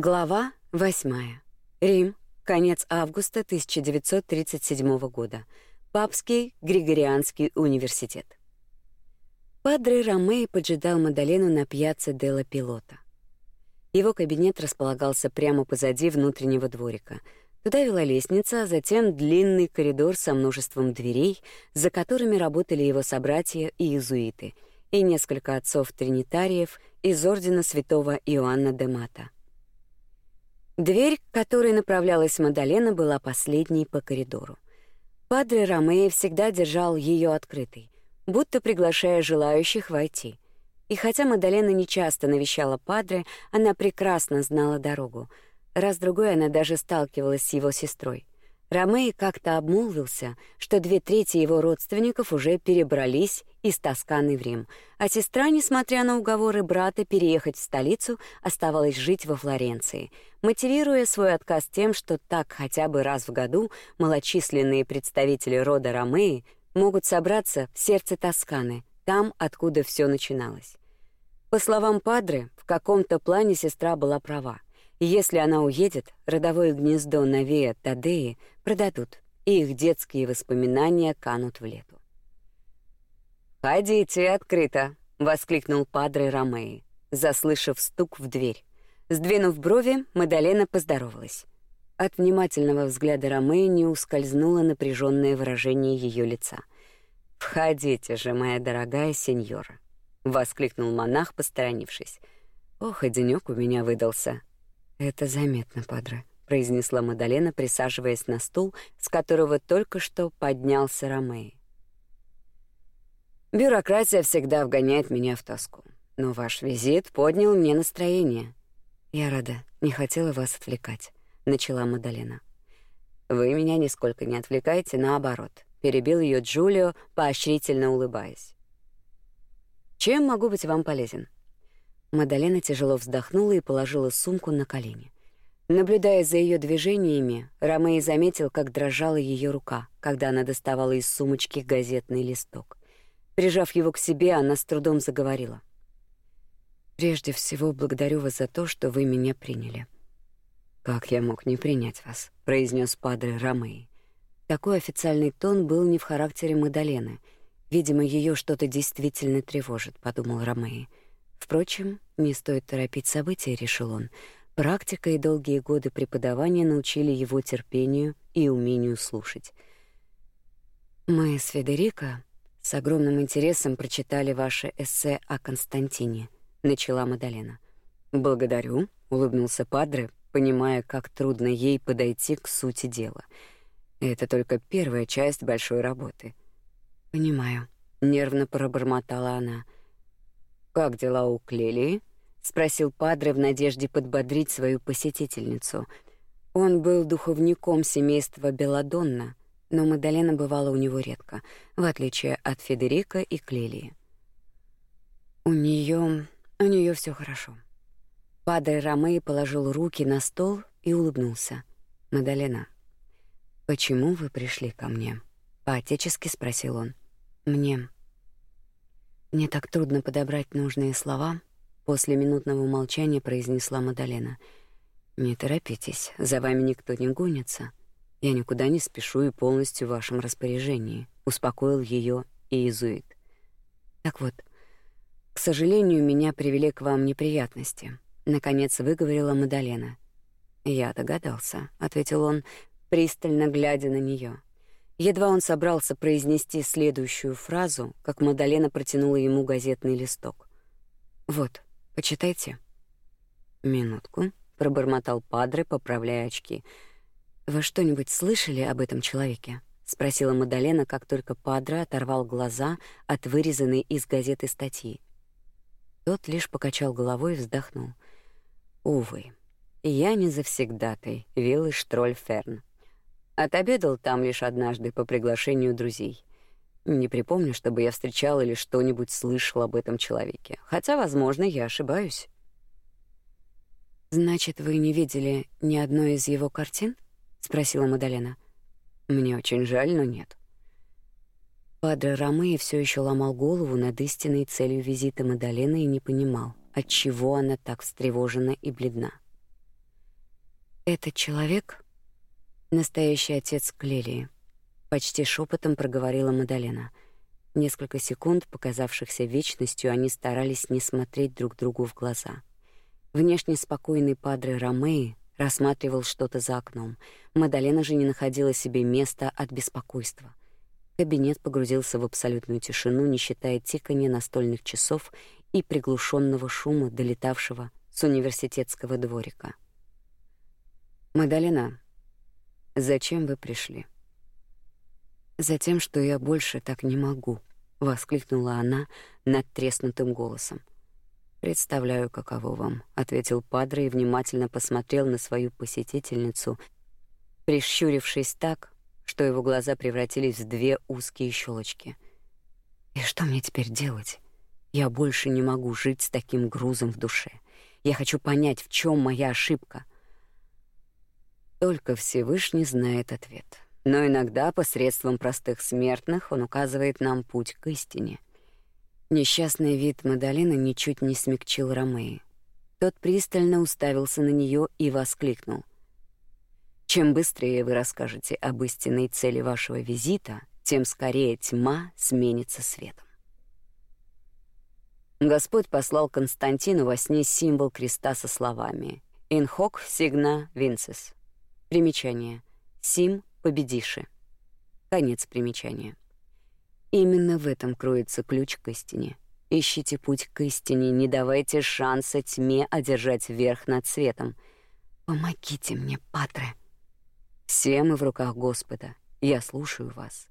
Глава 8. Рим. Конец августа 1937 года. Папский Григорианский университет. Падре Ромей поджидал Мадалену на пьяце Делла Пилота. Его кабинет располагался прямо позади внутреннего дворика. Туда вела лестница, а затем длинный коридор со множеством дверей, за которыми работали его собратья и иезуиты, и несколько отцов-тринитариев из ордена святого Иоанна де Мата. Дверь, к которой направлялась Мадалена, была последней по коридору. Падре Ромео всегда держал ее открытой, будто приглашая желающих войти. И хотя Мадалена не часто навещала Падре, она прекрасно знала дорогу. Раз-другой она даже сталкивалась с его сестрой. Ромей как-то обмолвился, что две трети его родственников уже перебрались из Тосканы в Рим, а сестра, несмотря на уговоры брата переехать в столицу, оставалась жить во Флоренции, мотивируя свой отказ тем, что так хотя бы раз в году малочисленные представители рода Ромеи могут собраться в сердце Тосканы, там, откуда все начиналось. По словам Падре, в каком-то плане сестра была права. Если она уедет, родовое гнездо Навея Тадеи продадут, и их детские воспоминания канут в лету. «Ходите открыто!» — воскликнул Падре Ромеи, заслышав стук в дверь. Сдвинув брови, Мадалена поздоровалась. От внимательного взгляда Ромеи не ускользнуло напряженное выражение ее лица. «Входите же, моя дорогая сеньора!» — воскликнул монах, посторонившись. «Ох, и денёк у меня выдался!» Это заметно, падре, произнесла Мадалена, присаживаясь на стул, с которого только что поднялся Ромей. Бюрократия всегда вгоняет меня в тоску, но ваш визит поднял мне настроение. Я рада, не хотела вас отвлекать, начала Мадалена. Вы меня нисколько не отвлекаете, наоборот, перебил ее Джулио, поощрительно улыбаясь. Чем могу быть вам полезен? Мадалена тяжело вздохнула и положила сумку на колени. Наблюдая за ее движениями, Ромей заметил, как дрожала ее рука, когда она доставала из сумочки газетный листок. Прижав его к себе, она с трудом заговорила. «Прежде всего, благодарю вас за то, что вы меня приняли». «Как я мог не принять вас?» — произнес падре Ромей. Такой официальный тон был не в характере Мадалены. Видимо, ее что-то действительно тревожит, подумал Ромей. Впрочем, не стоит торопить события, решил он. Практика и долгие годы преподавания научили его терпению и умению слушать. Мы с Федерико с огромным интересом прочитали ваше эссе о Константине, начала Мадалена. Благодарю, улыбнулся Падре, понимая, как трудно ей подойти к сути дела. Это только первая часть большой работы. Понимаю, нервно пробормотала она. Как дела у Клелии? спросил падре в надежде подбодрить свою посетительницу. Он был духовником семейства Беладонна, но Мадалена бывала у него редко, в отличие от Федерика и Клелии. У нее, у нее все хорошо. Падре Ромей положил руки на стол и улыбнулся. Мадалена, почему вы пришли ко мне? По-отечески спросил он. Мне мне так трудно подобрать нужные слова, после минутного молчания произнесла Мадалена. Не торопитесь, за вами никто не гонится. Я никуда не спешу и полностью в вашем распоряжении, успокоил ее иезуит. Так вот, к сожалению, меня привели к вам неприятности, наконец выговорила Мадалена. Я догадался, ответил он, пристально глядя на нее. Едва он собрался произнести следующую фразу, как Мадалена протянула ему газетный листок. «Вот, почитайте». «Минутку», — пробормотал Падре, поправляя очки. «Вы что-нибудь слышали об этом человеке?» — спросила Мадалена, как только Падре оторвал глаза от вырезанной из газеты статьи. Тот лишь покачал головой и вздохнул. «Увы, я не завсегдатай виллы Штрольферн. Отобедал там лишь однажды по приглашению друзей. Не припомню, чтобы я встречал или что-нибудь слышал об этом человеке. Хотя, возможно, я ошибаюсь. Значит, вы не видели ни одной из его картин? спросила Мадалена. Мне очень жаль, но нет. Падре Ромеи все еще ломал голову над истинной целью визита Мадалены и не понимал, от чего она так встревожена и бледна. Этот человек — настоящий отец Клелии, почти шепотом проговорила Мадалена. Несколько секунд, показавшихся вечностью, они старались не смотреть друг другу в глаза. Внешне спокойный падре Ромеи рассматривал что-то за окном. Мадалена же не находила себе места от беспокойства. Кабинет погрузился в абсолютную тишину, не считая тиканья настольных часов и приглушенного шума, долетавшего с университетского дворика. Мадалена, зачем вы пришли? Затем, что я больше так не могу, воскликнула она над треснутым голосом. Представляю, каково вам, ответил падре и внимательно посмотрел на свою посетительницу, прищурившись так, что его глаза превратились в две узкие щелочки. И что мне теперь делать? Я больше не могу жить с таким грузом в душе. Я хочу понять, в чем моя ошибка. Только Всевышний знает ответ. Но иногда посредством простых смертных он указывает нам путь к истине. Несчастный вид Мадалины ничуть не смягчил Ромеи. Тот пристально уставился на нее и воскликнул: "Чем быстрее вы расскажете об истинной цели вашего визита, тем скорее тьма сменится светом". Господь послал Константину во сне символ креста со словами: "In hoc signa vinces". Примечание: "Сим победиши". Конец примечания. Именно в этом кроется ключ к истине. Ищите путь к истине, не давайте шанса тьме одержать верх над светом. Помогите мне, Патре. Все мы в руках Господа. Я слушаю вас.